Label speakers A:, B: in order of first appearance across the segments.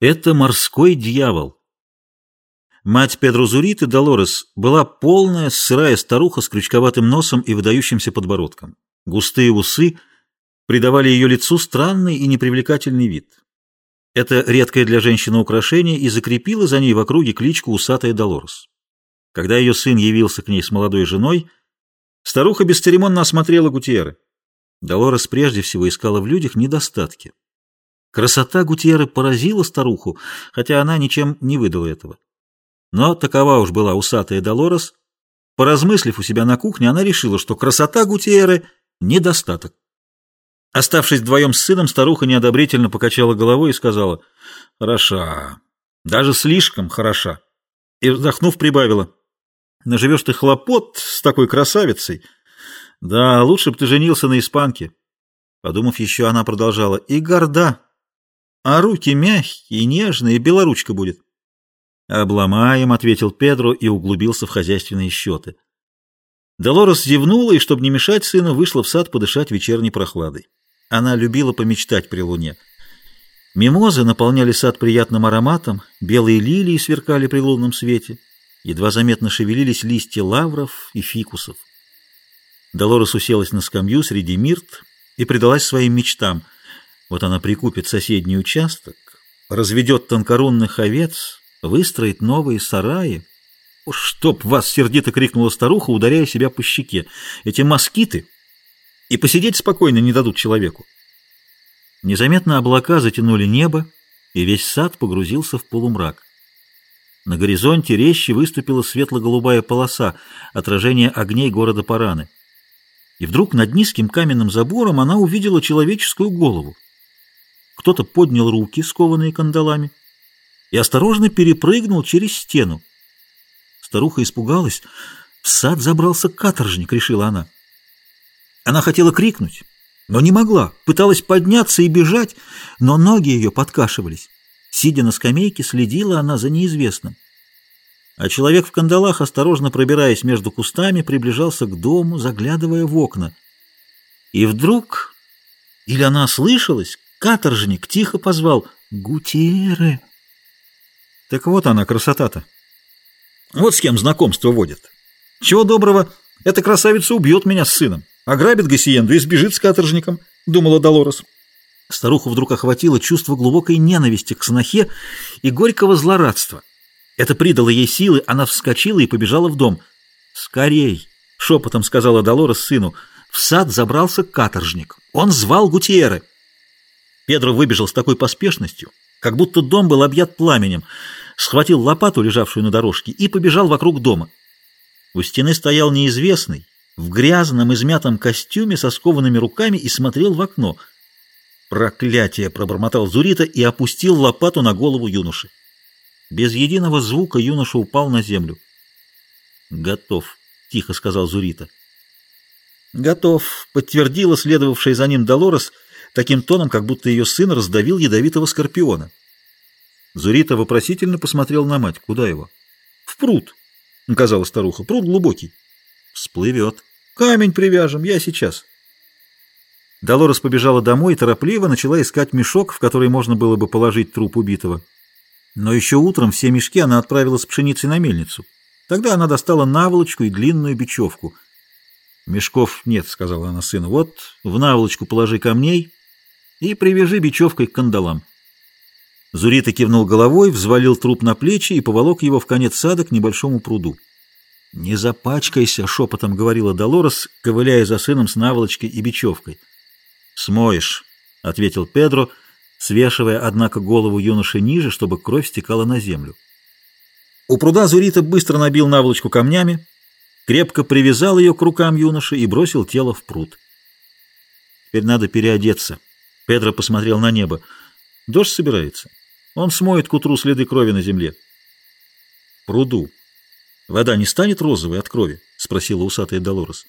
A: Это морской дьявол. Мать Педро Зуриты, Долорес, была полная, сырая старуха с крючковатым носом и выдающимся подбородком. Густые усы придавали ее лицу странный и непривлекательный вид. Это редкое для женщины украшение и закрепило за ней в округе кличку «Усатая Долорес». Когда ее сын явился к ней с молодой женой, старуха бесцеремонно осмотрела Гутьеры. Долорес прежде всего искала в людях недостатки. Красота Гутьеры поразила старуху, хотя она ничем не выдала этого. Но такова уж была усатая Долорес. Поразмыслив у себя на кухне, она решила, что красота Гутьеры — недостаток. Оставшись вдвоем с сыном, старуха неодобрительно покачала головой и сказала, «Хороша, даже слишком хороша». И, вздохнув, прибавила, «Наживешь ты хлопот с такой красавицей. Да, лучше бы ты женился на испанке». Подумав еще, она продолжала, «И горда, а руки мягкие, нежные, белоручка будет. «Обломаем», — ответил Педро и углубился в хозяйственные счеты. Долорес зевнула и, чтобы не мешать сыну, вышла в сад подышать вечерней прохладой. Она любила помечтать при луне. Мимозы наполняли сад приятным ароматом, белые лилии сверкали при лунном свете, едва заметно шевелились листья лавров и фикусов. Долорес уселась на скамью среди мирт и предалась своим мечтам — вот она прикупит соседний участок, разведет тонкорунных овец, выстроит новые сараи. «Чтоб вас!» — сердито крикнула старуха, ударяя себя по щеке. «Эти москиты!» И посидеть спокойно не дадут человеку. Незаметно облака затянули небо, и весь сад погрузился в полумрак. На горизонте резче выступила светло-голубая полоса, отражение огней города Параны. И вдруг над низким каменным забором она увидела человеческую голову. Кто-то поднял руки, скованные кандалами, и осторожно перепрыгнул через стену. Старуха испугалась. В сад забрался каторжник, решила она. Она хотела крикнуть, но не могла. Пыталась подняться и бежать, но ноги ее подкашивались. Сидя на скамейке, следила она за неизвестным. А человек в кандалах, осторожно пробираясь между кустами, приближался к дому, заглядывая в окна. И вдруг, или она ослышалась, Каторжник тихо позвал «Гутиеры». Так вот она, красота-то. Вот с кем знакомство водит. Чего доброго, эта красавица убьет меня с сыном, ограбит Гассиенду и сбежит с каторжником, думала Долорес. Старуху вдруг охватило чувство глубокой ненависти к снохе и горького злорадства. Это придало ей силы, она вскочила и побежала в дом. «Скорей!» — шепотом сказала Долорес сыну. В сад забрался каторжник. Он звал Гутиеры. Педро выбежал с такой поспешностью, как будто дом был объят пламенем, схватил лопату, лежавшую на дорожке, и побежал вокруг дома. У стены стоял неизвестный, в грязном, измятом костюме со скованными руками и смотрел в окно. «Проклятие!» — пробормотал Зурита и опустил лопату на голову юноши. Без единого звука юноша упал на землю. «Готов», — тихо сказал Зурита. «Готов», — подтвердила следовавшая за ним Долорес — таким тоном, как будто ее сын раздавил ядовитого скорпиона. Зурита вопросительно посмотрел на мать. Куда его? В пруд, указала старуха. Пруд глубокий. Всплывет. Камень привяжем, я сейчас. Долорес побежала домой и торопливо начала искать мешок, в который можно было бы положить труп убитого. Но еще утром все мешки она отправила с пшеницей на мельницу. Тогда она достала наволочку и длинную бечевку. «Мешков нет», — сказала она сыну. «Вот в наволочку положи камней, и привяжи бечевкой к кандалам. Зурита кивнул головой, взвалил труп на плечи и поволок его в конец сада к небольшому пруду. «Не запачкайся», — шепотом говорила Долорес, ковыляя за сыном с наволочкой и бечевкой. «Смоешь», — ответил Педро, свешивая, однако, голову юноши ниже, чтобы кровь стекала на землю. У пруда Зурита быстро набил наволочку камнями, крепко привязал ее к рукам юноши и бросил тело в пруд. «Теперь надо переодеться», Педро посмотрел на небо. Дождь собирается. Он смоет к утру следы крови на земле. Пруду. Вода не станет розовой от крови? Спросила усатая Долорес.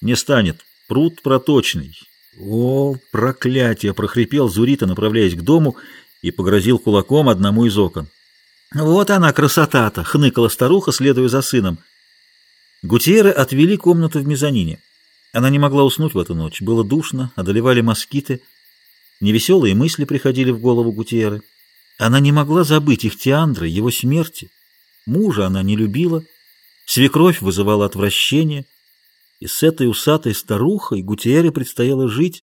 A: Не станет. Пруд проточный. О, проклятие! Прохрипел Зурита, направляясь к дому, и погрозил кулаком одному из окон. Вот она, красота-то! Хныкала старуха, следуя за сыном. Гутьеры отвели комнату в мезонине. Она не могла уснуть в эту ночь. Было душно, одолевали москиты — Невеселые мысли приходили в голову Гутьеры. Она не могла забыть их Тиандры, его смерти. Мужа она не любила, свекровь вызывала отвращение, и с этой усатой старухой Гутиэре предстояло жить